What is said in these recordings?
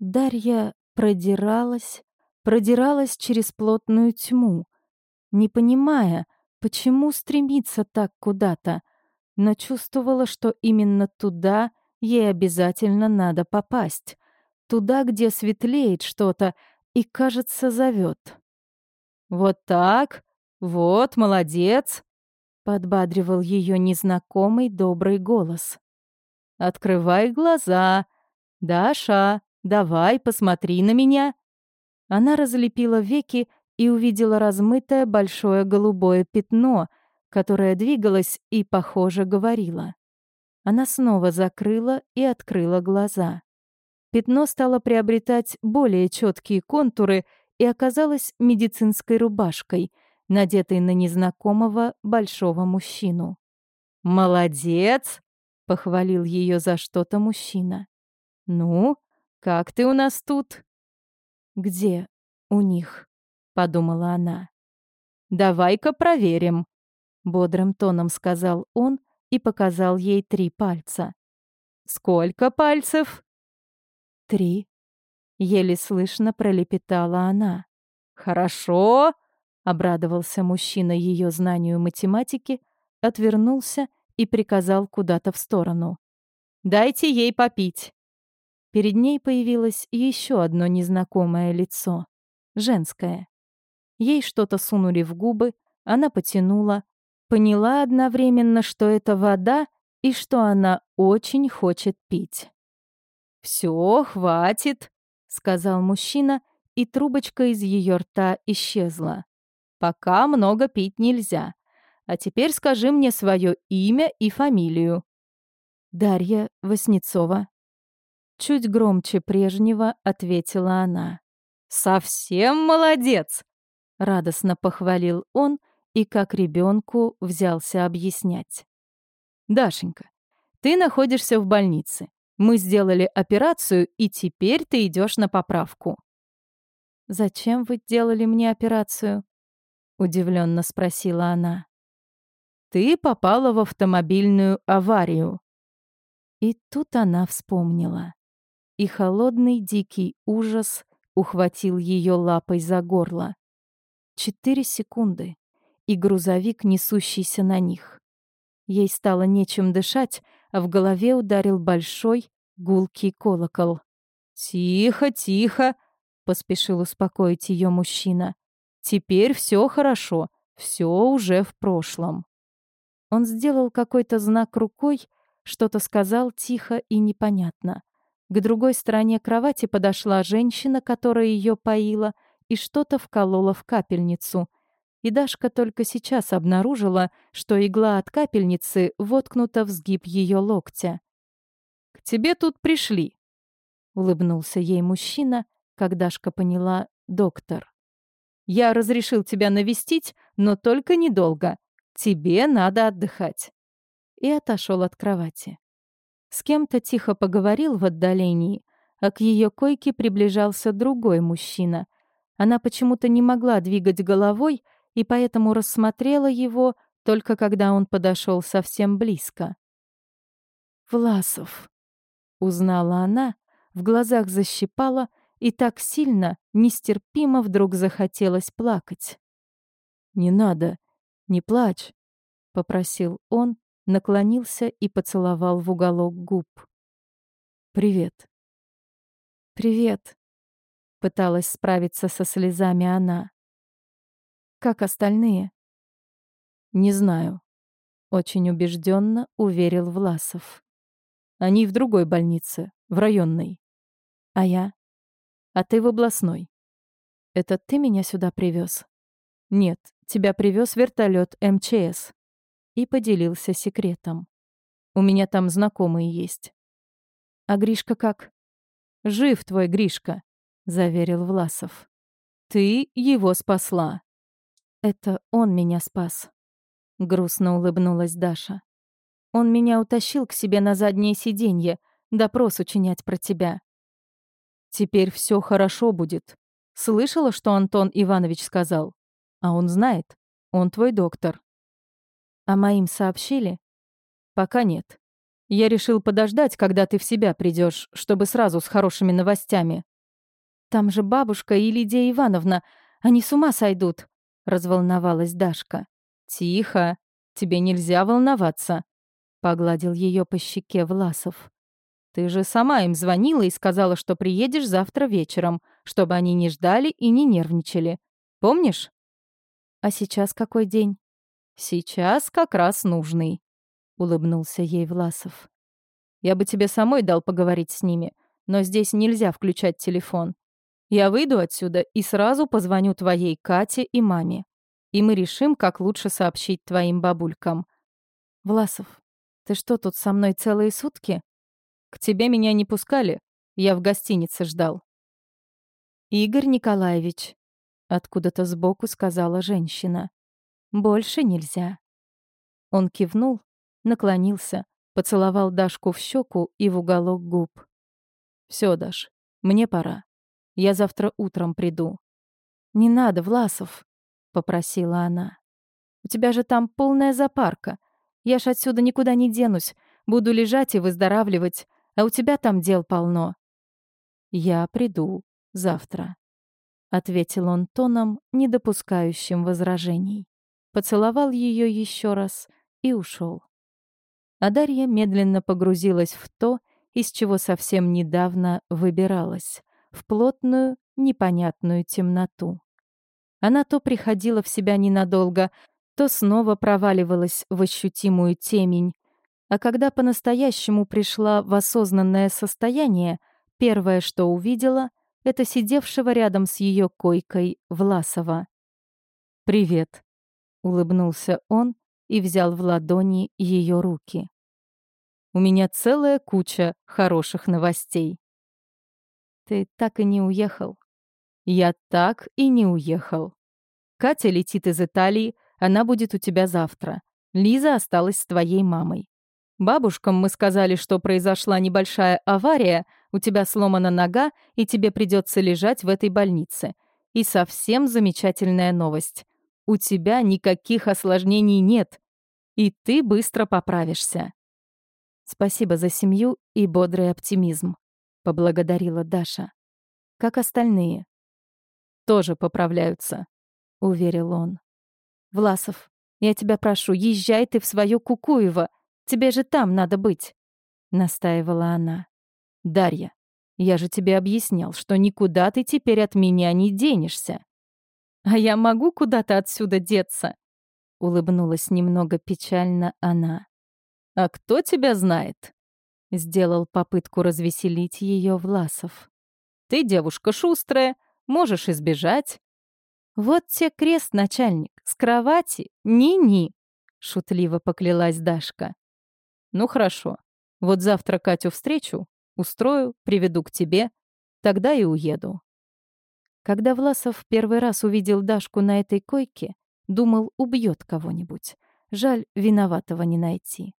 Дарья продиралась, продиралась через плотную тьму, не понимая, почему стремится так куда-то, но чувствовала, что именно туда ей обязательно надо попасть, туда, где светлеет что-то и, кажется, зовет. «Вот так? Вот, молодец!» — подбадривал ее незнакомый добрый голос. «Открывай глаза. Даша, давай, посмотри на меня». Она разлепила веки и увидела размытое большое голубое пятно, которое двигалось и, похоже, говорило. Она снова закрыла и открыла глаза. Пятно стало приобретать более четкие контуры и оказалось медицинской рубашкой, надетой на незнакомого большого мужчину. «Молодец!» — похвалил ее за что-то мужчина. «Ну, как ты у нас тут?» «Где у них?» — подумала она. «Давай-ка проверим», — бодрым тоном сказал он и показал ей три пальца. «Сколько пальцев?» «Три», — еле слышно пролепетала она. «Хорошо», — обрадовался мужчина ее знанию математики, отвернулся и приказал куда-то в сторону. «Дайте ей попить». Перед ней появилось еще одно незнакомое лицо. Женское. Ей что-то сунули в губы, она потянула, поняла одновременно, что это вода и что она очень хочет пить. «Все, хватит», — сказал мужчина, и трубочка из ее рта исчезла. «Пока много пить нельзя. А теперь скажи мне свое имя и фамилию». «Дарья Васнецова». Чуть громче прежнего ответила она. «Совсем молодец!» — радостно похвалил он и как ребенку взялся объяснять. «Дашенька, ты находишься в больнице. Мы сделали операцию, и теперь ты идешь на поправку». «Зачем вы делали мне операцию?» — удивленно спросила она. «Ты попала в автомобильную аварию». И тут она вспомнила. И холодный дикий ужас ухватил ее лапой за горло. Четыре секунды, и грузовик, несущийся на них. Ей стало нечем дышать, а в голове ударил большой гулкий колокол. «Тихо, тихо!» — поспешил успокоить ее мужчина. «Теперь все хорошо, все уже в прошлом». Он сделал какой-то знак рукой, что-то сказал тихо и непонятно. К другой стороне кровати подошла женщина, которая ее поила, и что-то вколола в капельницу — и Дашка только сейчас обнаружила, что игла от капельницы воткнута в сгиб ее локтя. «К тебе тут пришли», — улыбнулся ей мужчина, как Дашка поняла «доктор». «Я разрешил тебя навестить, но только недолго. Тебе надо отдыхать». И отошел от кровати. С кем-то тихо поговорил в отдалении, а к ее койке приближался другой мужчина. Она почему-то не могла двигать головой, и поэтому рассмотрела его только когда он подошел совсем близко. «Власов», — узнала она, в глазах защипала, и так сильно, нестерпимо вдруг захотелось плакать. «Не надо, не плачь», — попросил он, наклонился и поцеловал в уголок губ. «Привет». «Привет», — пыталась справиться со слезами она. Как остальные? Не знаю. Очень убежденно уверил Власов. Они в другой больнице, в районной. А я? А ты в областной. Это ты меня сюда привез? Нет, тебя привез вертолет МЧС. И поделился секретом. У меня там знакомые есть. А Гришка как? Жив твой Гришка, заверил Власов. Ты его спасла. Это он меня спас. Грустно улыбнулась Даша. Он меня утащил к себе на заднее сиденье, допрос учинять про тебя. Теперь все хорошо будет. Слышала, что Антон Иванович сказал? А он знает. Он твой доктор. А моим сообщили? Пока нет. Я решил подождать, когда ты в себя придешь, чтобы сразу с хорошими новостями. Там же бабушка и Лидия Ивановна. Они с ума сойдут, разволновалась Дашка. Тихо, тебе нельзя волноваться, погладил ее по щеке Власов. Ты же сама им звонила и сказала, что приедешь завтра вечером, чтобы они не ждали и не нервничали. Помнишь? А сейчас какой день? Сейчас как раз нужный, улыбнулся ей Власов. Я бы тебе самой дал поговорить с ними, но здесь нельзя включать телефон. Я выйду отсюда и сразу позвоню твоей Кате и маме. И мы решим, как лучше сообщить твоим бабулькам. Власов, ты что, тут со мной целые сутки? К тебе меня не пускали. Я в гостинице ждал. Игорь Николаевич, откуда-то сбоку сказала женщина. Больше нельзя. Он кивнул, наклонился, поцеловал Дашку в щеку и в уголок губ. Все, Даш, мне пора. Я завтра утром приду. Не надо, Власов, попросила она. У тебя же там полная запарка. Я ж отсюда никуда не денусь. Буду лежать и выздоравливать а у тебя там дел полно». «Я приду завтра», — ответил он тоном, не допускающим возражений. Поцеловал ее еще раз и ушел. А Дарья медленно погрузилась в то, из чего совсем недавно выбиралась, в плотную, непонятную темноту. Она то приходила в себя ненадолго, то снова проваливалась в ощутимую темень, а когда по-настоящему пришла в осознанное состояние, первое, что увидела, это сидевшего рядом с ее койкой Власова. «Привет», — улыбнулся он и взял в ладони ее руки. «У меня целая куча хороших новостей». «Ты так и не уехал?» «Я так и не уехал. Катя летит из Италии, она будет у тебя завтра. Лиза осталась с твоей мамой. Бабушкам мы сказали, что произошла небольшая авария, у тебя сломана нога, и тебе придется лежать в этой больнице. И совсем замечательная новость. У тебя никаких осложнений нет, и ты быстро поправишься. Спасибо за семью и бодрый оптимизм, поблагодарила Даша. Как остальные? Тоже поправляются, уверил он. Власов, я тебя прошу, езжай ты в свое Кукуево, Тебе же там надо быть», — настаивала она. «Дарья, я же тебе объяснял, что никуда ты теперь от меня не денешься». «А я могу куда-то отсюда деться?» — улыбнулась немного печально она. «А кто тебя знает?» — сделал попытку развеселить ее Власов. «Ты девушка шустрая, можешь избежать». «Вот те крест, начальник, с кровати, ни-ни», — шутливо поклялась Дашка. Ну хорошо. Вот завтра Катю встречу, устрою, приведу к тебе, тогда и уеду. Когда Власов первый раз увидел Дашку на этой койке, думал, убьет кого-нибудь. Жаль, виноватого не найти.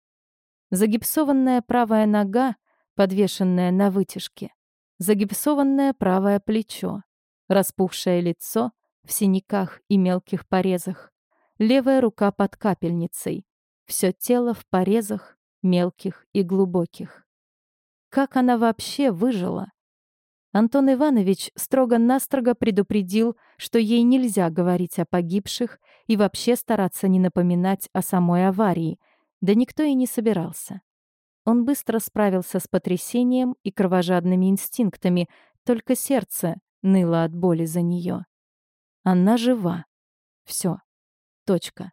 Загипсованная правая нога, подвешенная на вытяжке. Загипсованное правое плечо. Распухшее лицо в синяках и мелких порезах. Левая рука под капельницей. Все тело в порезах, мелких и глубоких. Как она вообще выжила? Антон Иванович строго-настрого предупредил, что ей нельзя говорить о погибших и вообще стараться не напоминать о самой аварии, да никто и не собирался. Он быстро справился с потрясением и кровожадными инстинктами, только сердце ныло от боли за нее. Она жива. Все. Точка.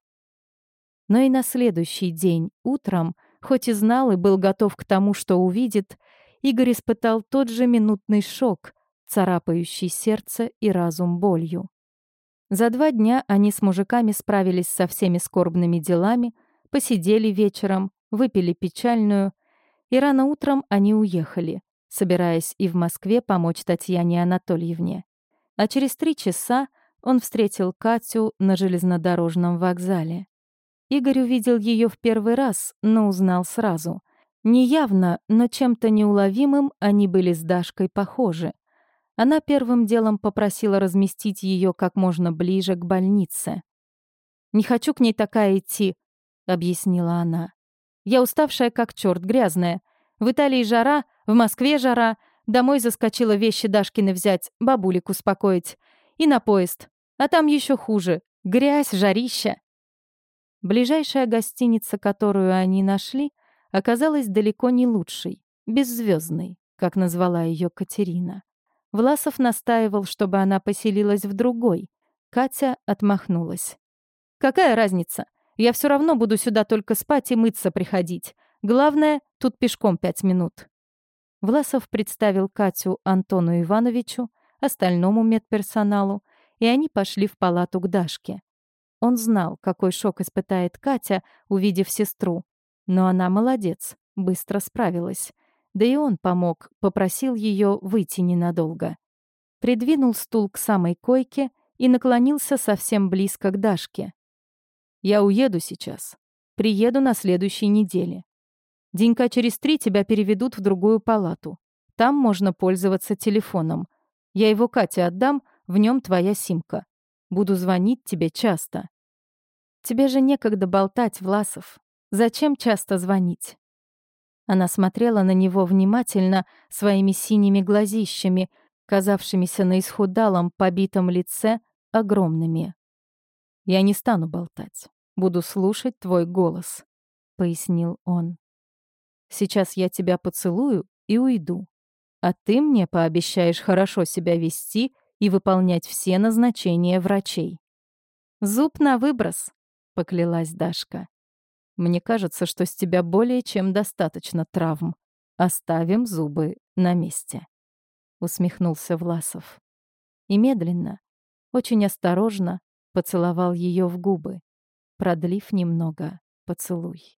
Но и на следующий день, утром, Хоть и знал и был готов к тому, что увидит, Игорь испытал тот же минутный шок, царапающий сердце и разум болью. За два дня они с мужиками справились со всеми скорбными делами, посидели вечером, выпили печальную, и рано утром они уехали, собираясь и в Москве помочь Татьяне Анатольевне. А через три часа он встретил Катю на железнодорожном вокзале. Игорь увидел ее в первый раз, но узнал сразу. Неявно, но чем-то неуловимым они были с Дашкой похожи. Она первым делом попросила разместить ее как можно ближе к больнице. «Не хочу к ней такая идти», — объяснила она. Я уставшая как черт, грязная. В Италии жара, в Москве жара. Домой заскочила вещи Дашкины взять, бабулик успокоить. И на поезд. А там еще хуже. Грязь, жарища. Ближайшая гостиница, которую они нашли, оказалась далеко не лучшей, беззвездной, как назвала ее Катерина. Власов настаивал, чтобы она поселилась в другой. Катя отмахнулась. «Какая разница? Я все равно буду сюда только спать и мыться приходить. Главное, тут пешком пять минут». Власов представил Катю Антону Ивановичу, остальному медперсоналу, и они пошли в палату к Дашке. Он знал, какой шок испытает Катя, увидев сестру. Но она молодец, быстро справилась. Да и он помог, попросил ее выйти ненадолго. Придвинул стул к самой койке и наклонился совсем близко к Дашке. «Я уеду сейчас. Приеду на следующей неделе. Денька через три тебя переведут в другую палату. Там можно пользоваться телефоном. Я его Кате отдам, в нем твоя симка. Буду звонить тебе часто. Тебе же некогда болтать, Власов. Зачем часто звонить?» Она смотрела на него внимательно своими синими глазищами, казавшимися на исхудалом, побитом лице огромными. «Я не стану болтать. Буду слушать твой голос», — пояснил он. «Сейчас я тебя поцелую и уйду. А ты мне пообещаешь хорошо себя вести и выполнять все назначения врачей». «Зуб на выброс», — поклялась Дашка. «Мне кажется, что с тебя более чем достаточно травм. Оставим зубы на месте», — усмехнулся Власов. И медленно, очень осторожно поцеловал ее в губы, продлив немного поцелуй.